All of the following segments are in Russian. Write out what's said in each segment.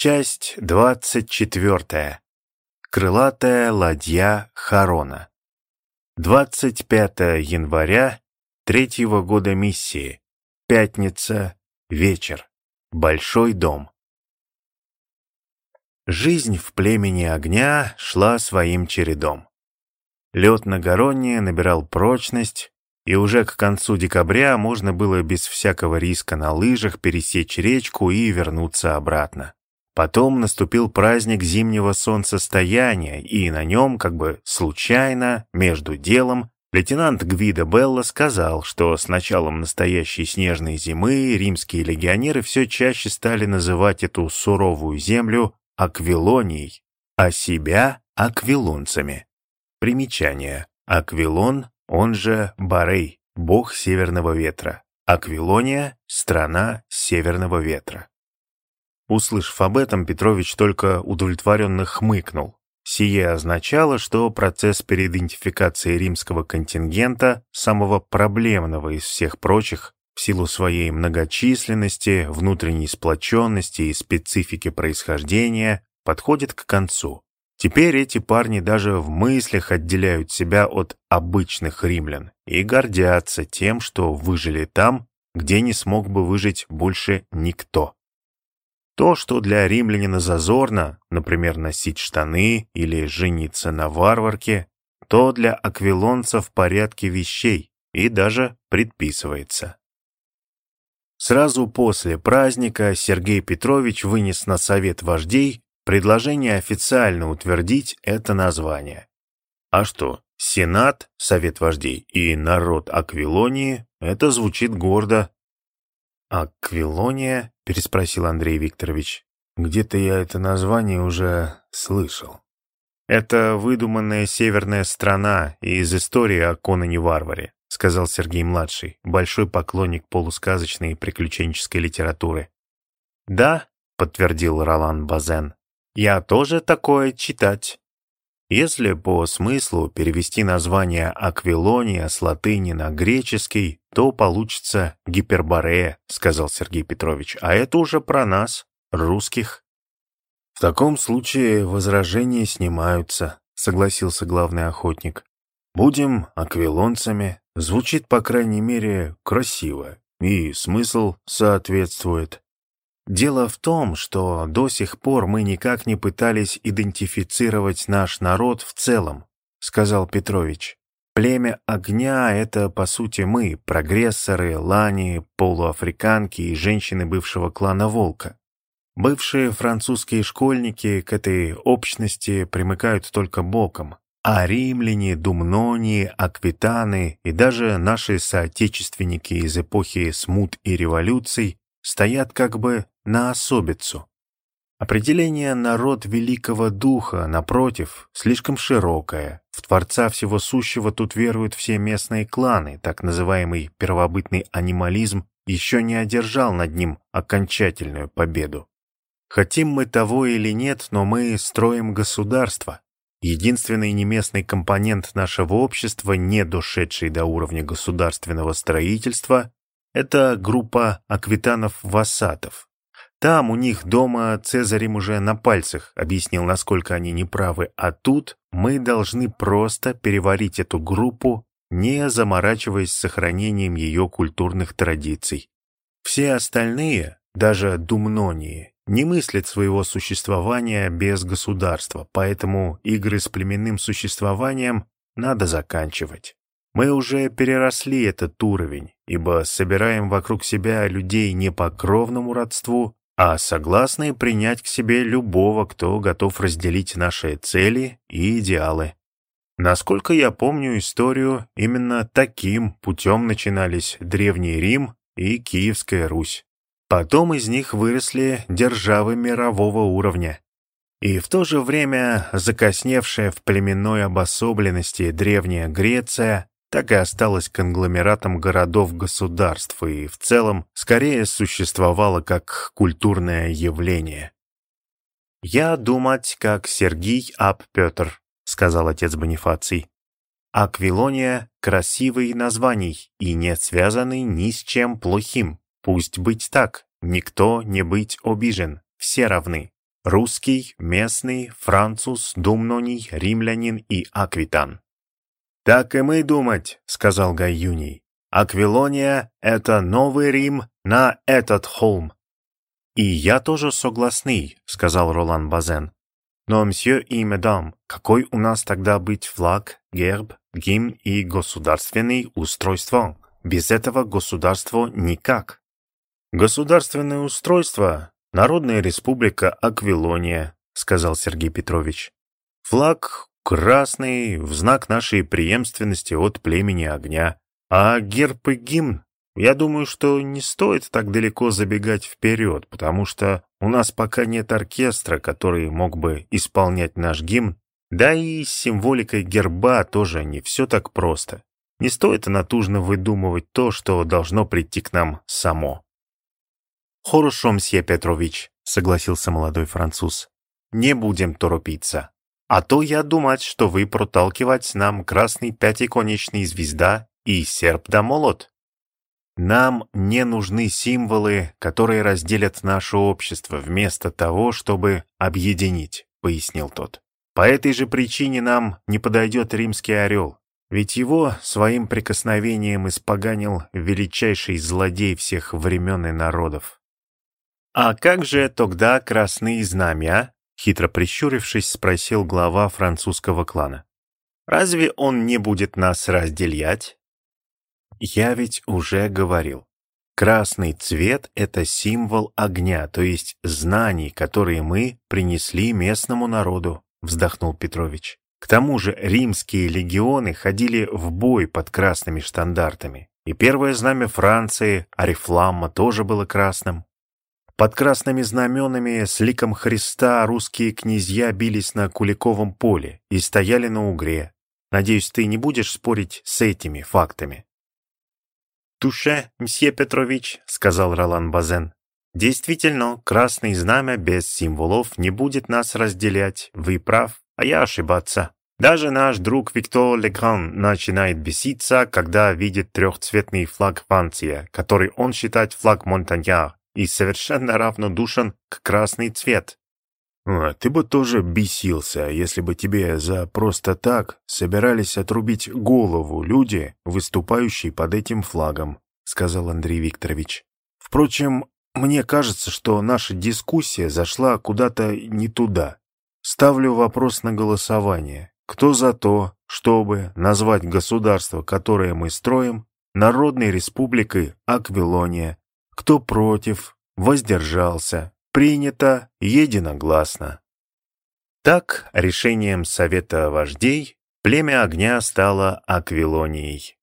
Часть двадцать четвертая. Крылатая ладья Харона. 25 января третьего года миссии. Пятница. Вечер. Большой дом. Жизнь в племени огня шла своим чередом. Лед на Гаронне набирал прочность, и уже к концу декабря можно было без всякого риска на лыжах пересечь речку и вернуться обратно. Потом наступил праздник зимнего солнцестояния, и на нем, как бы случайно, между делом, лейтенант Гвида Белла сказал, что с началом настоящей снежной зимы римские легионеры все чаще стали называть эту суровую землю Аквилонией, а себя — аквилонцами. Примечание. Аквилон, он же Барей, бог северного ветра. Аквилония — страна северного ветра. Услышав об этом, Петрович только удовлетворенно хмыкнул. Сие означало, что процесс переидентификации римского контингента, самого проблемного из всех прочих, в силу своей многочисленности, внутренней сплоченности и специфики происхождения, подходит к концу. Теперь эти парни даже в мыслях отделяют себя от обычных римлян и гордятся тем, что выжили там, где не смог бы выжить больше никто. То, что для римлянина зазорно, например, носить штаны или жениться на варварке, то для аквилонца в порядке вещей и даже предписывается. Сразу после праздника Сергей Петрович вынес на совет вождей предложение официально утвердить это название. А что, Сенат, Совет вождей и народ Аквилонии – это звучит гордо. Аквилония переспросил Андрей Викторович. «Где-то я это название уже слышал». «Это выдуманная северная страна из истории о Конане-варваре», сказал Сергей-младший, большой поклонник полусказочной и приключенческой литературы. «Да», — подтвердил Ролан Базен, — «я тоже такое читать». Если по смыслу перевести название Аквилония с латыни на греческий, то получится Гиперборея, сказал Сергей Петрович, а это уже про нас, русских. В таком случае возражения снимаются, согласился главный охотник. Будем аквилонцами, звучит, по крайней мере, красиво, и смысл соответствует. Дело в том, что до сих пор мы никак не пытались идентифицировать наш народ в целом, сказал Петрович. Племя огня — это, по сути, мы, прогрессоры, лани, полуафриканки и женщины бывшего клана Волка. Бывшие французские школьники к этой общности примыкают только боком, а римляне, думнони, аквитаны и даже наши соотечественники из эпохи смут и революций стоят как бы на особицу. Определение «народ великого духа», напротив, слишком широкое. В Творца Всего Сущего тут веруют все местные кланы, так называемый первобытный анимализм еще не одержал над ним окончательную победу. Хотим мы того или нет, но мы строим государство. Единственный неместный компонент нашего общества, не дошедший до уровня государственного строительства, это группа аквитанов-вассатов. Там у них дома Цезарем уже на пальцах объяснил, насколько они неправы, а тут мы должны просто переварить эту группу, не заморачиваясь сохранением ее культурных традиций. Все остальные, даже думнонии, не мыслят своего существования без государства, поэтому игры с племенным существованием надо заканчивать. Мы уже переросли этот уровень, ибо собираем вокруг себя людей не по кровному родству, а согласны принять к себе любого, кто готов разделить наши цели и идеалы. Насколько я помню историю, именно таким путем начинались Древний Рим и Киевская Русь. Потом из них выросли державы мирового уровня. И в то же время закосневшая в племенной обособленности Древняя Греция так и осталась конгломератом городов-государств и в целом скорее существовала как культурное явление. «Я думать, как Сергий Ап Петр», — сказал отец Бонифаций. «Аквилония — красивый названий и не связанный ни с чем плохим. Пусть быть так, никто не быть обижен, все равны. русский, местный, француз, думноний, римлянин и аквитан. «Так и мы думать», — сказал Гай Юний. «Аквилония — это новый Рим на этот холм». «И я тоже согласный», — сказал Ролан Базен. «Но, мсье и медам, какой у нас тогда быть флаг, герб, гимн и государственное устройство? Без этого государство никак». «Государственное устройство — Народная республика Аквилония», — сказал Сергей Петрович. «Флаг красный в знак нашей преемственности от племени огня, а герб и гимн я думаю, что не стоит так далеко забегать вперед, потому что у нас пока нет оркестра, который мог бы исполнять наш гимн, да и с символикой герба тоже не все так просто. Не стоит натужно выдумывать то, что должно прийти к нам само. «Хорошо, мсье Петрович», — согласился молодой француз. «Не будем торопиться. А то я думать, что вы проталкивать нам красный пятиконечный звезда и серп да молот. Нам не нужны символы, которые разделят наше общество, вместо того, чтобы объединить, пояснил тот. По этой же причине нам не подойдет римский орел, ведь его своим прикосновением испоганил величайший злодей всех времен и народов. «А как же тогда красные знамя?» Хитро прищурившись, спросил глава французского клана. «Разве он не будет нас разделять?» Я ведь уже говорил. Красный цвет — это символ огня, то есть знаний, которые мы принесли местному народу, вздохнул Петрович. К тому же римские легионы ходили в бой под красными штандартами. И первое знамя Франции, Арифламма, тоже было красным. Под красными знаменами с ликом Христа русские князья бились на Куликовом поле и стояли на Угре. Надеюсь, ты не будешь спорить с этими фактами. «Туше, мсье Петрович», — сказал Ролан Базен. «Действительно, красный знамя без символов не будет нас разделять. Вы прав, а я ошибаться. Даже наш друг Виктор Легран начинает беситься, когда видит трехцветный флаг Франции, который он считает флаг Монтаньяр, и совершенно равнодушен к красный цвет. А, ты бы тоже бесился, если бы тебе за просто так собирались отрубить голову люди, выступающие под этим флагом, сказал Андрей Викторович. Впрочем, мне кажется, что наша дискуссия зашла куда-то не туда. Ставлю вопрос на голосование. Кто за то, чтобы назвать государство, которое мы строим, Народной Республикой Аквилония? Кто против? Воздержался? Принято единогласно. Так, решением Совета вождей, племя огня стало Аквилонией.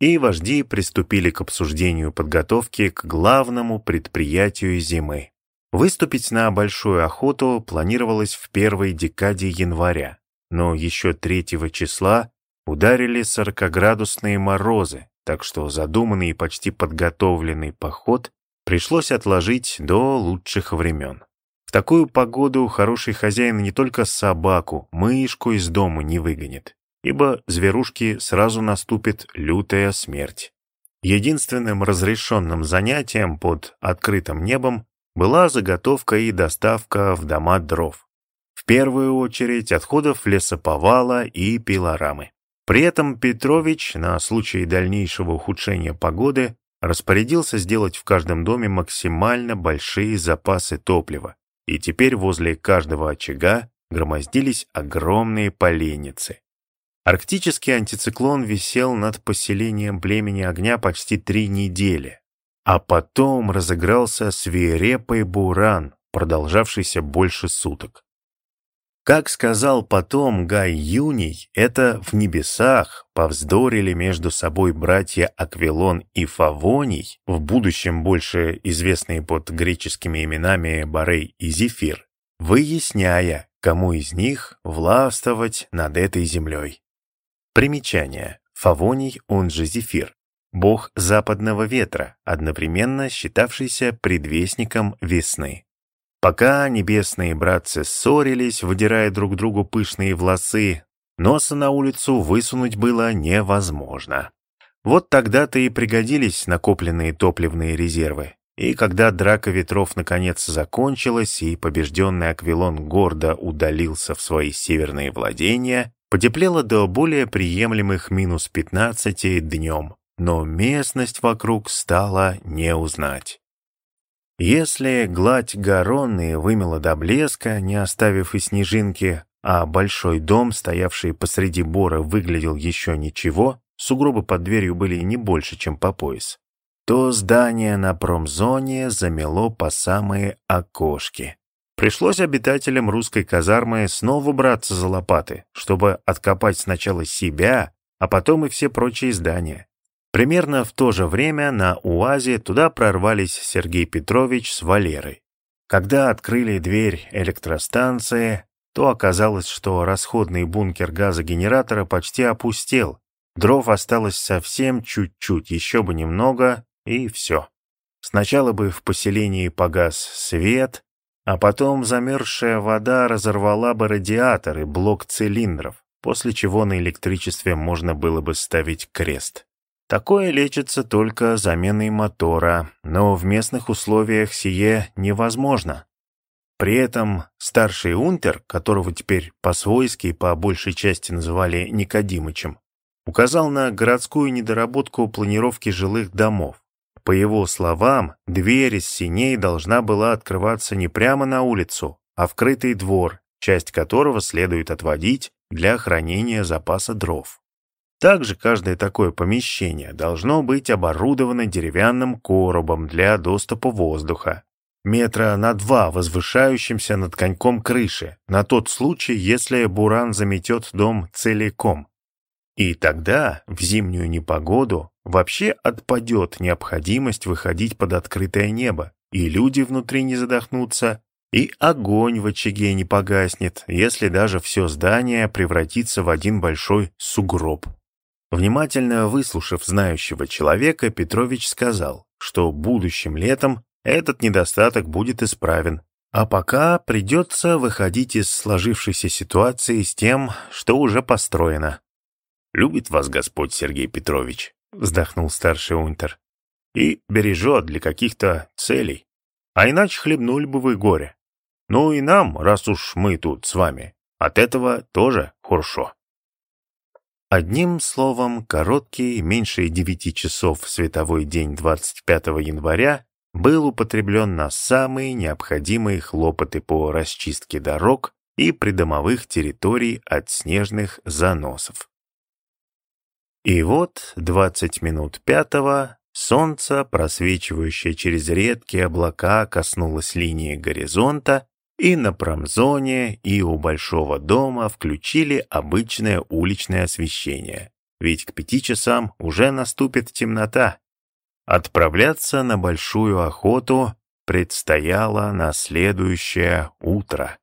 И вожди приступили к обсуждению подготовки к главному предприятию зимы. Выступить на большую охоту планировалось в первой декаде января, но еще третьего числа ударили сорокоградусные морозы, так что задуманный и почти подготовленный поход пришлось отложить до лучших времен. В такую погоду хороший хозяин не только собаку, мышку из дома не выгонит, ибо зверушке сразу наступит лютая смерть. Единственным разрешенным занятием под открытым небом была заготовка и доставка в дома дров. В первую очередь отходов лесоповала и пилорамы. При этом Петрович на случай дальнейшего ухудшения погоды распорядился сделать в каждом доме максимально большие запасы топлива, и теперь возле каждого очага громоздились огромные поленницы. Арктический антициклон висел над поселением племени огня почти три недели, а потом разыгрался свирепый буран, продолжавшийся больше суток. Как сказал потом Гай Юний, это в небесах повздорили между собой братья Аквилон и Фавоний, в будущем больше известные под греческими именами Барей и Зефир, выясняя, кому из них властвовать над этой землей. Примечание. Фавоний, он же Зефир, бог западного ветра, одновременно считавшийся предвестником весны. Пока небесные братцы ссорились, выдирая друг другу пышные волосы, носа на улицу высунуть было невозможно. Вот тогда-то и пригодились накопленные топливные резервы. и когда драка ветров наконец закончилась и побежденный Аквилон гордо удалился в свои северные владения, потеплело до более приемлемых минус 15 днем, но местность вокруг стала не узнать. Если гладь Гаронны вымела до блеска, не оставив и снежинки, а большой дом, стоявший посреди бора, выглядел еще ничего, сугробы под дверью были не больше, чем по пояс, то здание на промзоне замело по самые окошки. Пришлось обитателям русской казармы снова браться за лопаты, чтобы откопать сначала себя, а потом и все прочие здания. Примерно в то же время на УАЗе туда прорвались Сергей Петрович с Валерой. Когда открыли дверь электростанции, то оказалось, что расходный бункер газогенератора почти опустел. Дров осталось совсем чуть-чуть, еще бы немного, и все. Сначала бы в поселении погас свет, а потом замерзшая вода разорвала бы радиатор и блок цилиндров, после чего на электричестве можно было бы ставить крест. Такое лечится только заменой мотора, но в местных условиях сие невозможно. При этом старший унтер, которого теперь по-свойски и по большей части называли Никодимычем, указал на городскую недоработку планировки жилых домов. По его словам, дверь из синей должна была открываться не прямо на улицу, а в крытый двор, часть которого следует отводить для хранения запаса дров. Также каждое такое помещение должно быть оборудовано деревянным коробом для доступа воздуха, метра на два возвышающимся над коньком крыши, на тот случай, если буран заметет дом целиком. И тогда, в зимнюю непогоду, вообще отпадет необходимость выходить под открытое небо, и люди внутри не задохнутся, и огонь в очаге не погаснет, если даже все здание превратится в один большой сугроб. Внимательно выслушав знающего человека, Петрович сказал, что будущим летом этот недостаток будет исправен, а пока придется выходить из сложившейся ситуации с тем, что уже построено. «Любит вас Господь, Сергей Петрович», — вздохнул старший унтер, «и бережет для каких-то целей. А иначе хлебнули бы вы горе. Ну и нам, раз уж мы тут с вами, от этого тоже хорошо». Одним словом, короткий, меньше девяти часов световой день 25 января был употреблен на самые необходимые хлопоты по расчистке дорог и придомовых территорий от снежных заносов. И вот, двадцать минут пятого, солнце, просвечивающее через редкие облака, коснулось линии горизонта, и на промзоне, и у большого дома включили обычное уличное освещение, ведь к пяти часам уже наступит темнота. Отправляться на большую охоту предстояло на следующее утро.